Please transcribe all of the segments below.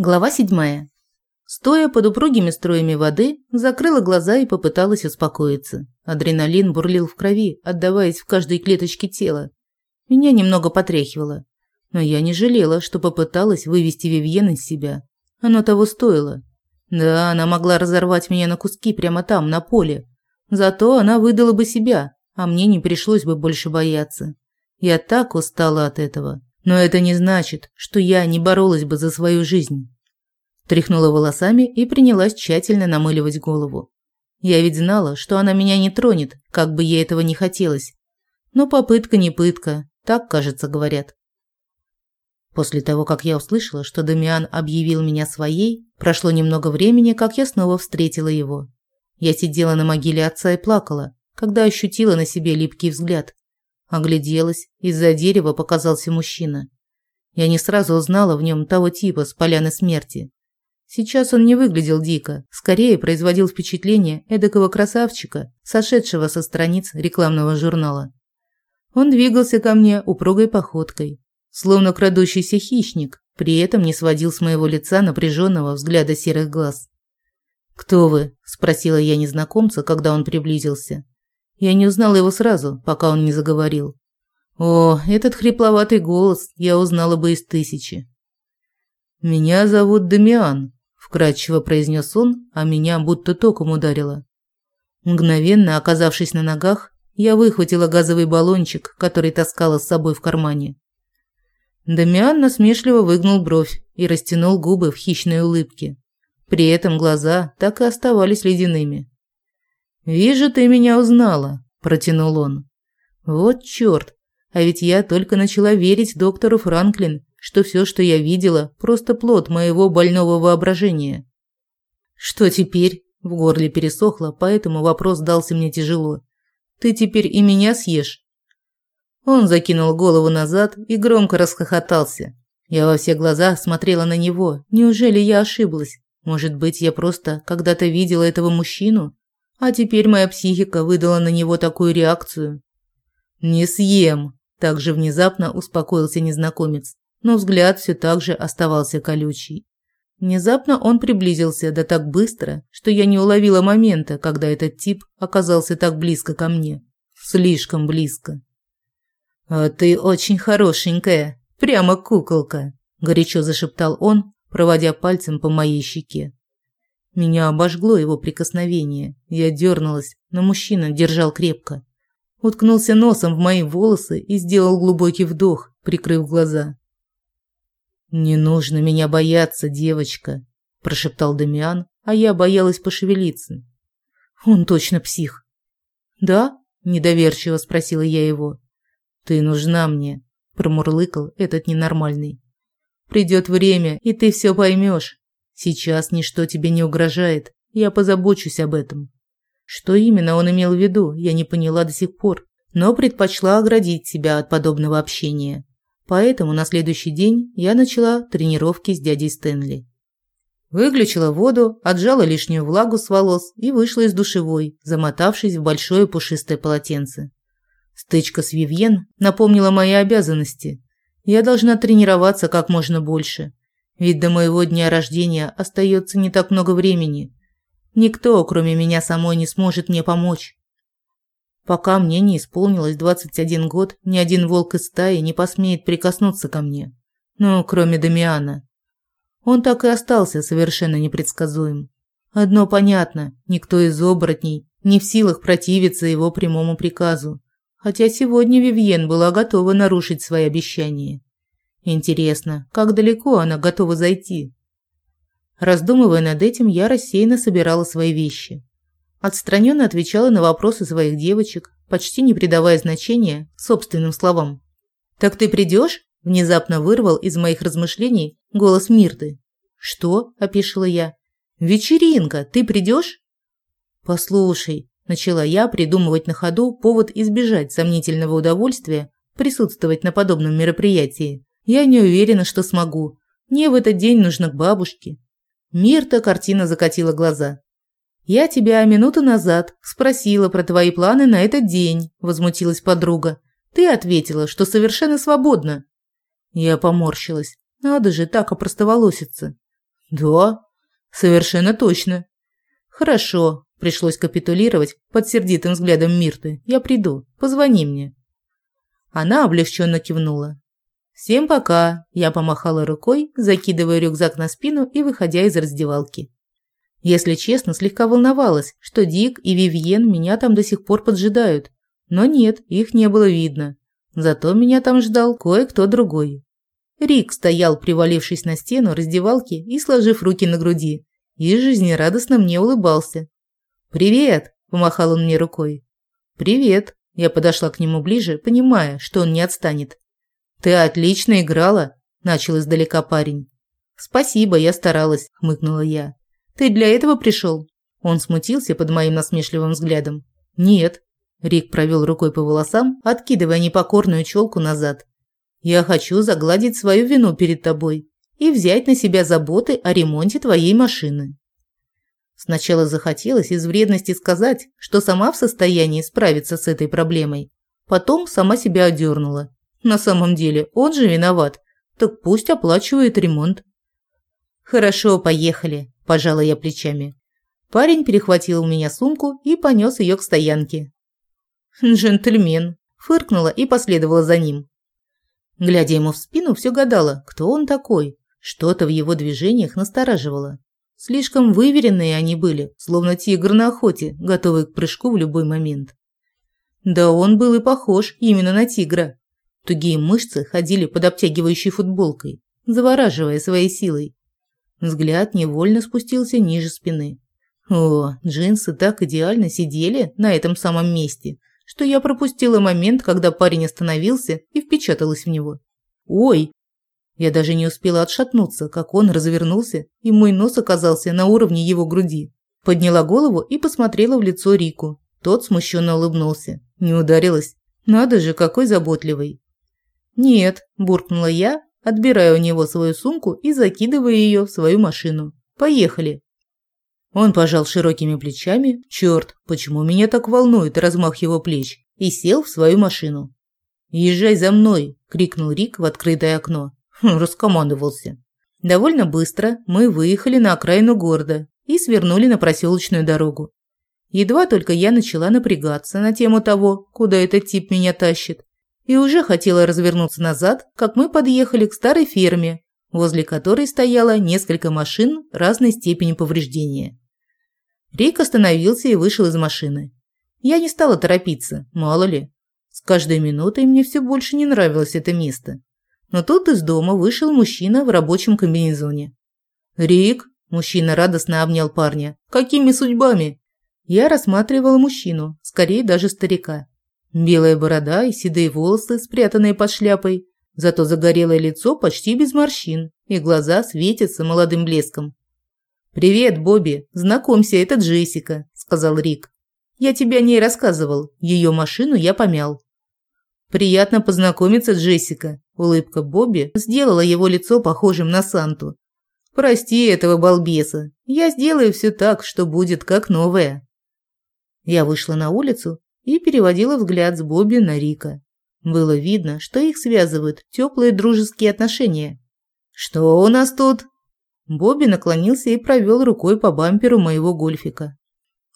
Глава седьмая. Стоя под упругими струями воды, закрыла глаза и попыталась успокоиться. Адреналин бурлил в крови, отдаваясь в каждой клеточке тела. Меня немного потряхивало. Но я не жалела, что попыталась вывести Вивьен из себя. Оно того стоило. Да, она могла разорвать меня на куски прямо там, на поле. Зато она выдала бы себя, а мне не пришлось бы больше бояться. Я так устала от этого. Но это не значит, что я не боролась бы за свою жизнь. Тряхнула волосами и принялась тщательно намыливать голову. Я ведь знала, что она меня не тронет, как бы ей этого не хотелось. Но попытка не пытка, так, кажется, говорят. После того, как я услышала, что Дамиан объявил меня своей, прошло немного времени, как я снова встретила его. Я сидела на могиле отца и плакала, когда ощутила на себе липкий взгляд. Огляделась, из-за дерева показался мужчина. Я не сразу узнала в нем того типа с поляны смерти. Сейчас он не выглядел дико, скорее производил впечатление эдакого красавчика, сошедшего со страниц рекламного журнала. Он двигался ко мне упругой походкой, словно крадущийся хищник, при этом не сводил с моего лица напряженного взгляда серых глаз. «Кто вы?» – спросила я незнакомца, когда он приблизился. Я не узнала его сразу, пока он не заговорил. О, этот хрипловатый голос я узнала бы из тысячи. «Меня зовут Дамиан», – вкратчиво произнес он, а меня будто током ударило. Мгновенно оказавшись на ногах, я выхватила газовый баллончик, который таскала с собой в кармане. Дамиан насмешливо выгнул бровь и растянул губы в хищной улыбке. При этом глаза так и оставались ледяными. «Вижу, ты меня узнала», – протянул он. «Вот чёрт, а ведь я только начала верить доктору Франклин, что все, что я видела, просто плод моего больного воображения». «Что теперь?» – в горле пересохло, поэтому вопрос дался мне тяжело. «Ты теперь и меня съешь?» Он закинул голову назад и громко расхохотался. Я во все глаза смотрела на него. Неужели я ошиблась? Может быть, я просто когда-то видела этого мужчину? А теперь моя психика выдала на него такую реакцию. «Не съем», – также внезапно успокоился незнакомец, но взгляд все так же оставался колючий. Внезапно он приблизился, да так быстро, что я не уловила момента, когда этот тип оказался так близко ко мне. Слишком близко. «А ты очень хорошенькая, прямо куколка», – горячо зашептал он, проводя пальцем по моей щеке. Меня обожгло его прикосновение. Я дернулась, но мужчина держал крепко. Уткнулся носом в мои волосы и сделал глубокий вдох, прикрыв глаза. «Не нужно меня бояться, девочка», – прошептал Дамиан, а я боялась пошевелиться. «Он точно псих». «Да?» – недоверчиво спросила я его. «Ты нужна мне», – промурлыкал этот ненормальный. «Придет время, и ты все поймешь. Сейчас ничто тебе не угрожает. Я позабочусь об этом. Что именно он имел в виду, я не поняла до сих пор, но предпочла оградить себя от подобного общения. Поэтому на следующий день я начала тренировки с дядей Стэнли. Выключила воду, отжала лишнюю влагу с волос и вышла из душевой, замотавшись в большое пушистое полотенце. Стычка с Вивьен напомнила мои обязанности. Я должна тренироваться как можно больше. Ведь до моего дня рождения остается не так много времени. Никто, кроме меня самой, не сможет мне помочь. Пока мне не исполнилось 21 год, ни один волк из стаи не посмеет прикоснуться ко мне. Ну, кроме Дамиана. Он так и остался совершенно непредсказуем. Одно понятно, никто из оборотней не в силах противиться его прямому приказу. Хотя сегодня Вивьен была готова нарушить свои обещания. Интересно, как далеко она готова зайти? Раздумывая над этим, я рассеянно собирала свои вещи. Отстраненно отвечала на вопросы своих девочек, почти не придавая значения собственным словам. «Так ты придешь?» – внезапно вырвал из моих размышлений голос Мирты. «Что?» – опишила я. «Вечеринка! Ты придешь?» «Послушай», – начала я придумывать на ходу повод избежать сомнительного удовольствия присутствовать на подобном мероприятии. Я не уверена, что смогу. Мне в этот день нужно к бабушке. Мирта картина закатила глаза. Я тебя минуту назад спросила про твои планы на этот день, возмутилась подруга. Ты ответила, что совершенно свободна. Я поморщилась. Надо же так опростоволоситься. Да, совершенно точно. Хорошо, пришлось капитулировать под сердитым взглядом Мирты. Я приду, позвони мне. Она облегченно кивнула. «Всем пока!» – я помахала рукой, закидывая рюкзак на спину и выходя из раздевалки. Если честно, слегка волновалась, что Дик и Вивьен меня там до сих пор поджидают. Но нет, их не было видно. Зато меня там ждал кое-кто другой. Рик стоял, привалившись на стену раздевалки и сложив руки на груди, и жизнерадостно мне улыбался. «Привет!» – помахал он мне рукой. «Привет!» – я подошла к нему ближе, понимая, что он не отстанет. «Ты отлично играла!» – начал издалека парень. «Спасибо, я старалась», – хмыкнула я. «Ты для этого пришел?» Он смутился под моим насмешливым взглядом. «Нет». Рик провел рукой по волосам, откидывая непокорную челку назад. «Я хочу загладить свою вину перед тобой и взять на себя заботы о ремонте твоей машины». Сначала захотелось из вредности сказать, что сама в состоянии справиться с этой проблемой. Потом сама себя одернула. На самом деле он же виноват, так пусть оплачивает ремонт. «Хорошо, поехали», пожала я плечами. Парень перехватил у меня сумку и понес ее к стоянке. «Джентльмен», – фыркнула и последовала за ним. Глядя ему в спину, все гадала, кто он такой. Что-то в его движениях настораживало. Слишком выверенные они были, словно тигр на охоте, готовый к прыжку в любой момент. Да он был и похож именно на тигра. Тугие мышцы ходили под обтягивающей футболкой, завораживая своей силой. Взгляд невольно спустился ниже спины. О, джинсы так идеально сидели на этом самом месте, что я пропустила момент, когда парень остановился и впечаталась в него. Ой! Я даже не успела отшатнуться, как он развернулся, и мой нос оказался на уровне его груди. Подняла голову и посмотрела в лицо Рику. Тот смущенно улыбнулся. Не ударилась. Надо же, какой заботливый. «Нет», – буркнула я, отбирая у него свою сумку и закидывая ее в свою машину. «Поехали!» Он пожал широкими плечами. Черт, почему меня так волнует размах его плеч? И сел в свою машину. «Езжай за мной!» – крикнул Рик в открытое окно. Хм, раскомандовался. Довольно быстро мы выехали на окраину города и свернули на проселочную дорогу. Едва только я начала напрягаться на тему того, куда этот тип меня тащит, и уже хотела развернуться назад, как мы подъехали к старой ферме, возле которой стояло несколько машин разной степени повреждения. Рик остановился и вышел из машины. Я не стала торопиться, мало ли. С каждой минутой мне все больше не нравилось это место. Но тут из дома вышел мужчина в рабочем комбинезоне. «Рик!» – мужчина радостно обнял парня. «Какими судьбами?» Я рассматривала мужчину, скорее даже старика. Белая борода и седые волосы, спрятанные под шляпой, зато загорелое лицо почти без морщин, и глаза светятся молодым блеском. «Привет, Бобби. Знакомься, это Джессика», – сказал Рик. «Я тебе о ней рассказывал. Ее машину я помял». «Приятно познакомиться, Джессика». Улыбка Бобби сделала его лицо похожим на Санту. «Прости этого балбеса. Я сделаю все так, что будет как новое». Я вышла на улицу и переводила взгляд с Бобби на Рика. Было видно, что их связывают теплые дружеские отношения. «Что у нас тут?» Бобби наклонился и провел рукой по бамперу моего гольфика.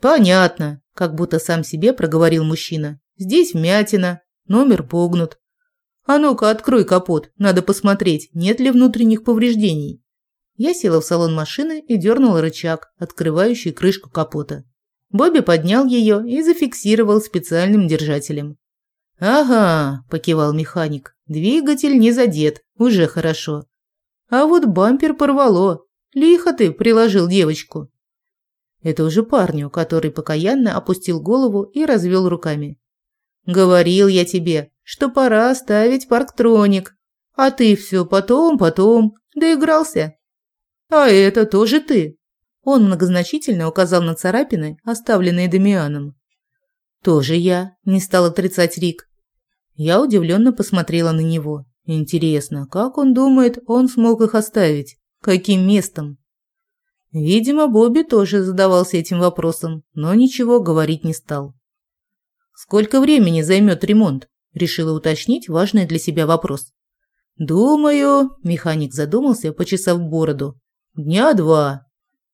«Понятно», – как будто сам себе проговорил мужчина. «Здесь вмятина, номер погнут. А ну-ка, открой капот, надо посмотреть, нет ли внутренних повреждений». Я села в салон машины и дернула рычаг, открывающий крышку капота. Бобби поднял ее и зафиксировал специальным держателем. «Ага», – покивал механик, – «двигатель не задет, уже хорошо. А вот бампер порвало. Лихо ты приложил девочку». Это уже парню, который покаянно опустил голову и развел руками. «Говорил я тебе, что пора ставить парктроник, а ты все потом, потом, доигрался. А это тоже ты, он многозначительно указал на царапины, оставленные Дамианом. «Тоже я», – не стал отрицать Рик. Я удивленно посмотрела на него. Интересно, как он думает, он смог их оставить? Каким местом? Видимо, Бобби тоже задавался этим вопросом, но ничего говорить не стал. «Сколько времени займет ремонт?» – решила уточнить важный для себя вопрос. «Думаю», – механик задумался, почесав бороду, Дня два.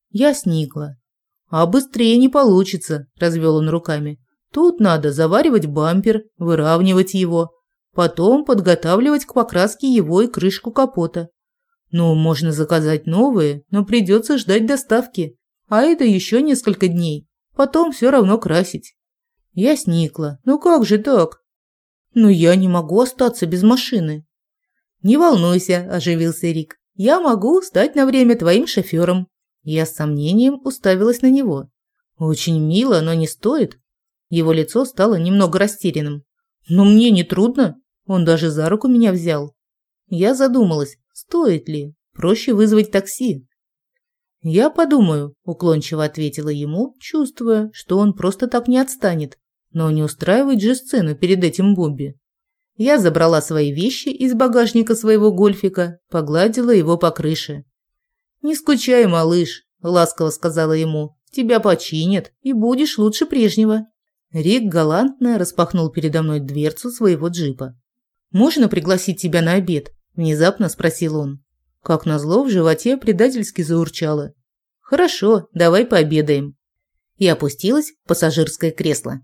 Я сникла. А быстрее не получится, развел он руками. Тут надо заваривать бампер, выравнивать его, потом подготавливать к покраске его и крышку капота. Ну, можно заказать новые, но придется ждать доставки. А это еще несколько дней. Потом все равно красить. Я сникла. Ну как же так? Но я не могу остаться без машины. Не волнуйся, оживился Рик. Я могу стать на время твоим шофером. Я с сомнением уставилась на него. Очень мило, но не стоит. Его лицо стало немного растерянным. Но мне не трудно. Он даже за руку меня взял. Я задумалась, стоит ли. Проще вызвать такси. Я подумаю, уклончиво ответила ему, чувствуя, что он просто так не отстанет. Но не устраивает же сцену перед этим Бобби. Я забрала свои вещи из багажника своего гольфика, погладила его по крыше. «Не скучай, малыш», – ласково сказала ему. «Тебя починят, и будешь лучше прежнего». Рик галантно распахнул передо мной дверцу своего джипа. «Можно пригласить тебя на обед?» – внезапно спросил он. Как назло, в животе предательски заурчало. «Хорошо, давай пообедаем». И опустилась в пассажирское кресло.